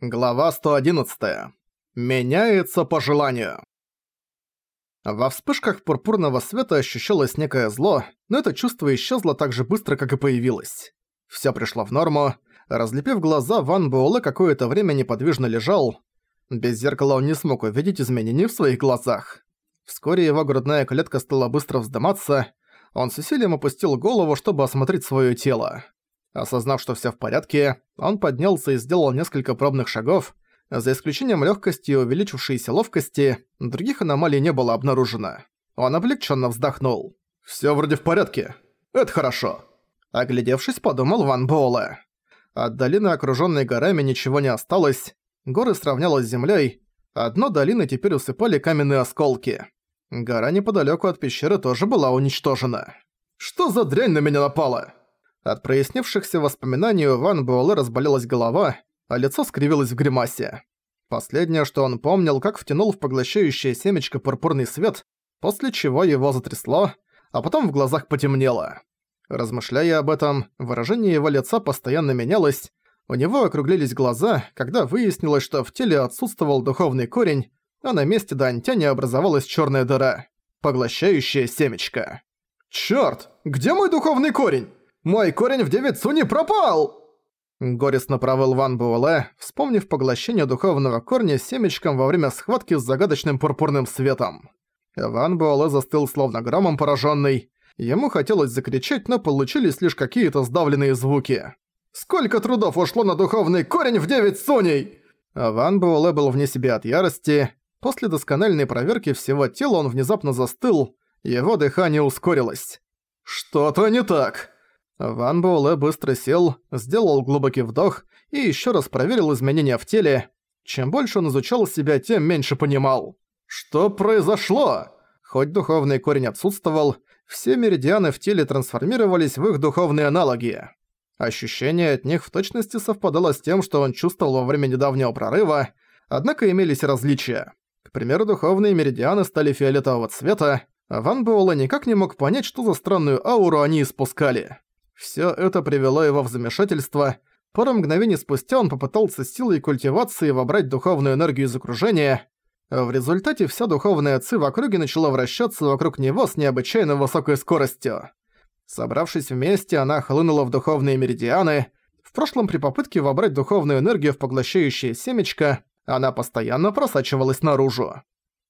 Глава 111. Меняется по желанию. Во вспышках пурпурного света ощущалось некое зло, но это чувство исчезло так же быстро, как и появилось. Всё пришло в норму. Разлепив глаза, Ван Буэлэ какое-то время неподвижно лежал. Без зеркала он не смог увидеть изменений в своих глазах. Вскоре его грудная клетка стала быстро вздыматься. Он с усилием опустил голову, чтобы осмотреть свое тело. Осознав, что все в порядке, он поднялся и сделал несколько пробных шагов, за исключением легкости и увеличившейся ловкости, других аномалий не было обнаружено. Он облегченно вздохнул. Все вроде в порядке. Это хорошо. Оглядевшись, подумал Ван Боула. От долины, окруженной горами, ничего не осталось. Горы сравнялось с землей. Одно долины теперь усыпали каменные осколки. Гора неподалеку от пещеры тоже была уничтожена. «Что за дрянь на меня напала?» От прояснившихся воспоминаний у Ван Буэлэ разболелась голова, а лицо скривилось в гримасе. Последнее, что он помнил, как втянул в поглощающее семечко пурпурный свет, после чего его затрясло, а потом в глазах потемнело. Размышляя об этом, выражение его лица постоянно менялось, у него округлились глаза, когда выяснилось, что в теле отсутствовал духовный корень, а на месте Дантяня образовалась черная дыра, поглощающая семечко. «Чёрт! Где мой духовный корень?» Мой корень в девицу не пропал!» Горестно провыл Ван Буэлэ, вспомнив поглощение духовного корня семечком во время схватки с загадочным пурпурным светом. Ван Буэлэ застыл словно громом пораженный. Ему хотелось закричать, но получились лишь какие-то сдавленные звуки. «Сколько трудов ушло на духовный корень в девять суней!» Ван Буэлэ был вне себя от ярости. После доскональной проверки всего тела он внезапно застыл, его дыхание ускорилось. «Что-то не так!» Ван Буэлэ быстро сел, сделал глубокий вдох и еще раз проверил изменения в теле. Чем больше он изучал себя, тем меньше понимал. Что произошло? Хоть духовный корень отсутствовал, все меридианы в теле трансформировались в их духовные аналоги. Ощущение от них в точности совпадало с тем, что он чувствовал во время недавнего прорыва, однако имелись различия. К примеру, духовные меридианы стали фиолетового цвета, а Ван Буэлэ никак не мог понять, что за странную ауру они испускали. Всё это привело его в замешательство. Пару мгновений спустя он попытался силой культивации вобрать духовную энергию из окружения. В результате вся духовная ци в округе начала вращаться вокруг него с необычайно высокой скоростью. Собравшись вместе, она хлынула в духовные меридианы. В прошлом при попытке вобрать духовную энергию в поглощающее семечко, она постоянно просачивалась наружу.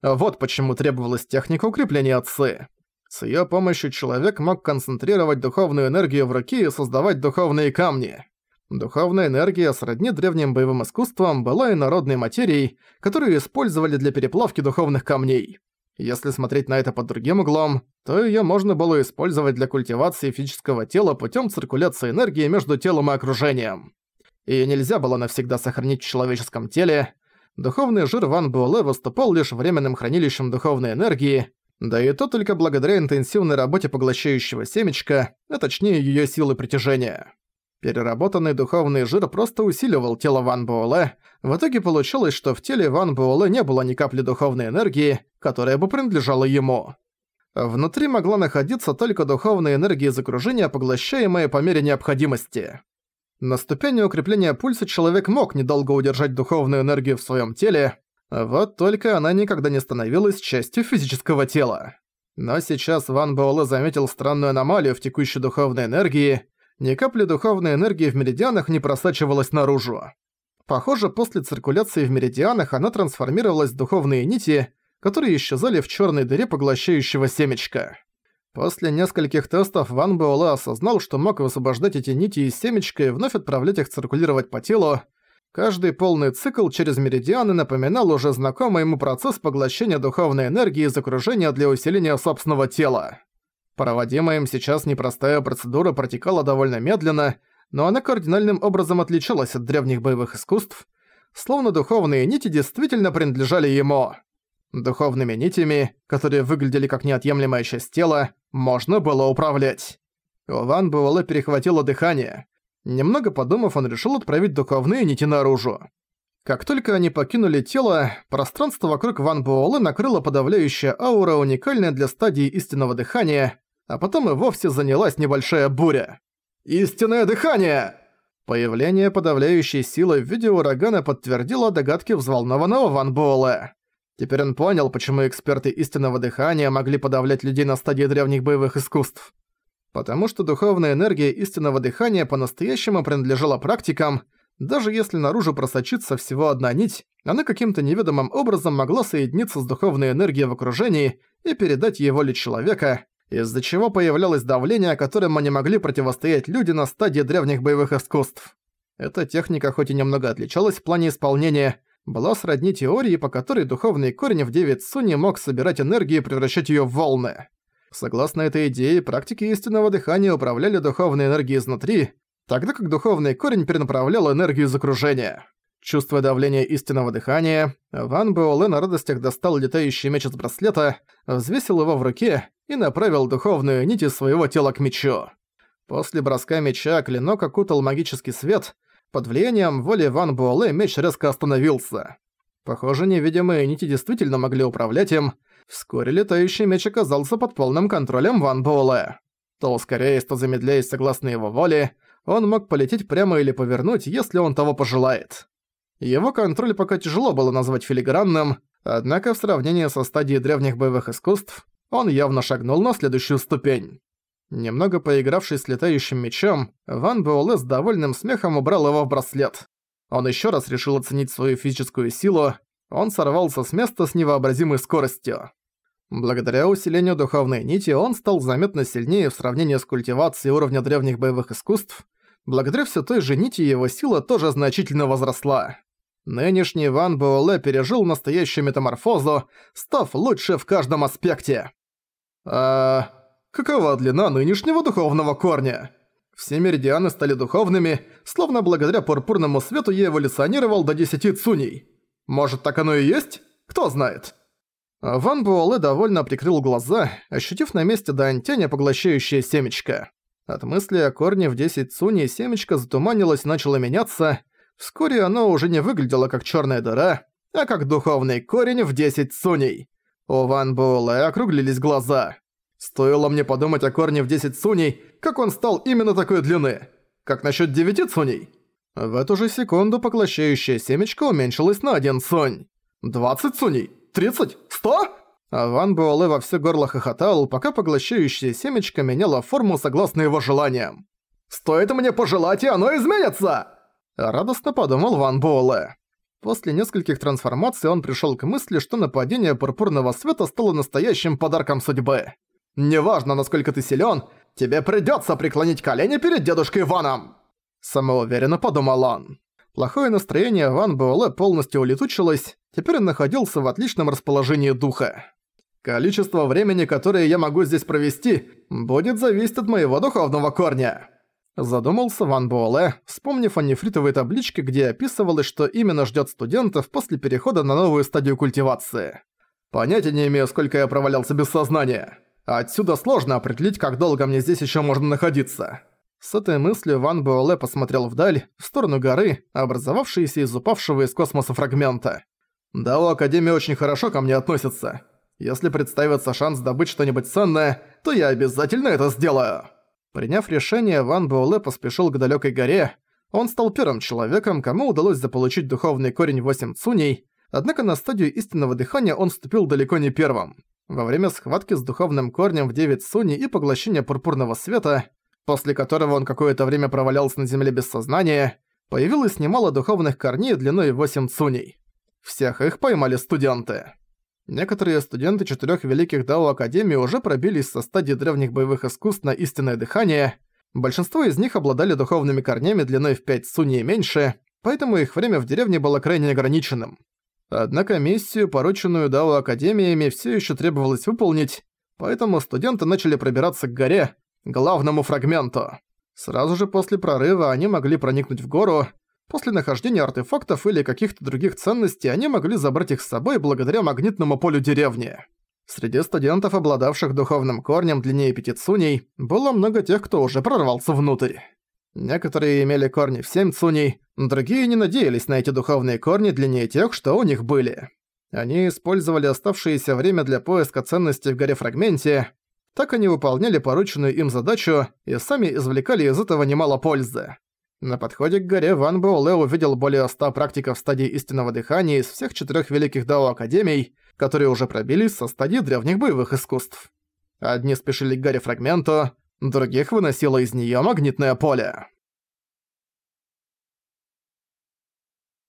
Вот почему требовалась техника укрепления ци. С её помощью человек мог концентрировать духовную энергию в руке и создавать духовные камни. Духовная энергия сродни древним боевым искусствам была и народной материей, которую использовали для переплавки духовных камней. Если смотреть на это под другим углом, то её можно было использовать для культивации физического тела путём циркуляции энергии между телом и окружением. Её нельзя было навсегда сохранить в человеческом теле. Духовный жир Ван Буэлэ выступал лишь временным хранилищем духовной энергии, да и то только благодаря интенсивной работе поглощающего семечка, а точнее её силы притяжения. Переработанный духовный жир просто усиливал тело Ван Буэлэ. В итоге получилось, что в теле Ван Буэлэ не было ни капли духовной энергии, которая бы принадлежала ему. Внутри могла находиться только духовная энергия из окружения, поглощаемая по мере необходимости. На ступени укрепления пульса человек мог недолго удержать духовную энергию в своём теле, вот только она никогда не становилась частью физического тела. Но сейчас Ван Буэлэ заметил странную аномалию в текущей духовной энергии. Ни капли духовной энергии в меридианах не просачивалась наружу. Похоже, после циркуляции в меридианах она трансформировалась в духовные нити, которые исчезали в черной дыре поглощающего семечка. После нескольких тестов Ван Буэлэ осознал, что мог высвобождать эти нити из семечка и вновь отправлять их циркулировать по телу, Каждый полный цикл через меридианы напоминал уже знакомый ему процесс поглощения духовной энергии из окружения для усиления собственного тела. Проводимая им сейчас непростая процедура протекала довольно медленно, но она кардинальным образом отличалась от древних боевых искусств, словно духовные нити действительно принадлежали ему. Духовными нитями, которые выглядели как неотъемлемая часть тела, можно было управлять. У Ван Буэлэ перехватило дыхание. Немного подумав, он решил отправить духовные нити наружу. Как только они покинули тело, пространство вокруг Ван Буэлэ накрыло подавляющая аура, уникальная для стадии истинного дыхания, а потом и вовсе занялась небольшая буря. «Истинное дыхание!» Появление подавляющей силы в виде урагана подтвердило догадки взволнованного Ван Буэлэ. Теперь он понял, почему эксперты истинного дыхания могли подавлять людей на стадии древних боевых искусств потому что духовная энергия истинного дыхания по-настоящему принадлежала практикам, даже если наружу просочится всего одна нить, она каким-то неведомым образом могла соединиться с духовной энергией в окружении и передать ей воле человека, из-за чего появлялось давление, которым не могли противостоять люди на стадии древних боевых искусств. Эта техника хоть и немного отличалась в плане исполнения, была сродни теории, по которой духовный корень в девять су мог собирать энергию и превращать ее в волны. Согласно этой идее, практики истинного дыхания управляли духовной энергией изнутри, тогда как духовный корень перенаправлял энергию из окружения. Чувствуя давление истинного дыхания, Ван Буоле на радостях достал летающий меч из браслета, взвесил его в руке и направил духовную нить из своего тела к мечу. После броска меча клинок окутал магический свет. Под влиянием воли Ван Буоле меч резко остановился. Похоже, невидимые нити действительно могли управлять им, Вскоре летающий меч оказался под полным контролем Ван Буэлэ. То ускоряясь, то замедляясь согласно его воле, он мог полететь прямо или повернуть, если он того пожелает. Его контроль пока тяжело было назвать филигранным, однако в сравнении со стадией древних боевых искусств он явно шагнул на следующую ступень. Немного поигравшись с летающим мечом, Ван Буэлэ с довольным смехом убрал его в браслет. Он еще раз решил оценить свою физическую силу, он сорвался с места с невообразимой скоростью. Благодаря усилению духовной нити он стал заметно сильнее в сравнении с культивацией уровня древних боевых искусств. Благодаря все той же нити его сила тоже значительно возросла. Нынешний Ван Буэлэ пережил настоящую метаморфозу, став лучше в каждом аспекте. А какова длина нынешнего духовного корня? Все меридианы стали духовными, словно благодаря пурпурному свету я эволюционировал до 10 цуней. Может, так оно и есть? Кто знает? Ван Буэлэ довольно прикрыл глаза, ощутив на месте Дантяня поглощающее семечко. От мысли о корне в 10 цуни семечко затуманилось и начало меняться. Вскоре оно уже не выглядело как черная дыра, а как духовный корень в 10 цуней. У Ван Буэлэ округлились глаза. Стоило мне подумать о корне в 10 цуней, как он стал именно такой длины. Как насчет 9 цуней? В эту же секунду поглощающая семечко уменьшилось на один сонь. «Двадцать суней! Тридцать! Сто!» А Ван Буэлэ во все горло хохотал, пока поглощающее семечко меняло форму согласно его желаниям. «Стоит мне пожелать, и оно изменится!» Радостно подумал Ван Буале. После нескольких трансформаций он пришел к мысли, что нападение пурпурного света стало настоящим подарком судьбы. «Неважно, насколько ты силен, тебе придется преклонить колени перед дедушкой Ваном!» Самоуверенно подумал он. Плохое настроение Ван Буэлэ полностью улетучилось, теперь он находился в отличном расположении духа. Количество времени, которое я могу здесь провести, будет зависеть от моего духовного корня. Задумался Ван Буэлэ, вспомнив о нефритовой табличке, где описывалось, что именно ждет студентов после перехода на новую стадию культивации. Понятия не имею, сколько я провалялся без сознания. Отсюда сложно определить, как долго мне здесь еще можно находиться. С этой мыслью Ван Буэлэ посмотрел вдаль, в сторону горы, образовавшейся из упавшего из космоса фрагмента. Да, у Академии очень хорошо ко мне относятся. Если представится шанс добыть что-нибудь ценное, то я обязательно это сделаю!» Приняв решение, Ван Буэлэ поспешил к далекой горе. Он стал первым человеком, кому удалось заполучить духовный корень 8 цуней, однако на стадию истинного дыхания он вступил далеко не первым. Во время схватки с духовным корнем в 9 цуней и поглощения пурпурного света – после которого он какое-то время провалялся на земле без сознания, появилось немало духовных корней длиной 8 цуней. Всех их поймали студенты. Некоторые студенты четырех великих Дао Академии уже пробились со стадии древних боевых искусств на истинное дыхание. Большинство из них обладали духовными корнями длиной в 5 цуни и меньше, поэтому их время в деревне было крайне ограниченным. Однако миссию, порученную Дао Академиями, все еще требовалось выполнить, поэтому студенты начали пробираться к горе, главному фрагменту. Сразу же после прорыва они могли проникнуть в гору. После нахождения артефактов или каких-то других ценностей они могли забрать их с собой благодаря магнитному полю деревни. Среди студентов, обладавших духовным корнем длиннее пяти цуней, было много тех, кто уже прорвался внутрь. Некоторые имели корни в семь цуней, другие не надеялись на эти духовные корни длиннее тех, что у них были. Они использовали оставшееся время для поиска ценностей в горе-фрагменте, так они выполняли порученную им задачу и сами извлекали из этого немало пользы. На подходе к горе Ван Боуле увидел более 100 практиков стадии истинного дыхания из всех четырех великих дао-академий, которые уже пробились со стадии древних боевых искусств. Одни спешили к горе фрагменту, других выносило из нее магнитное поле.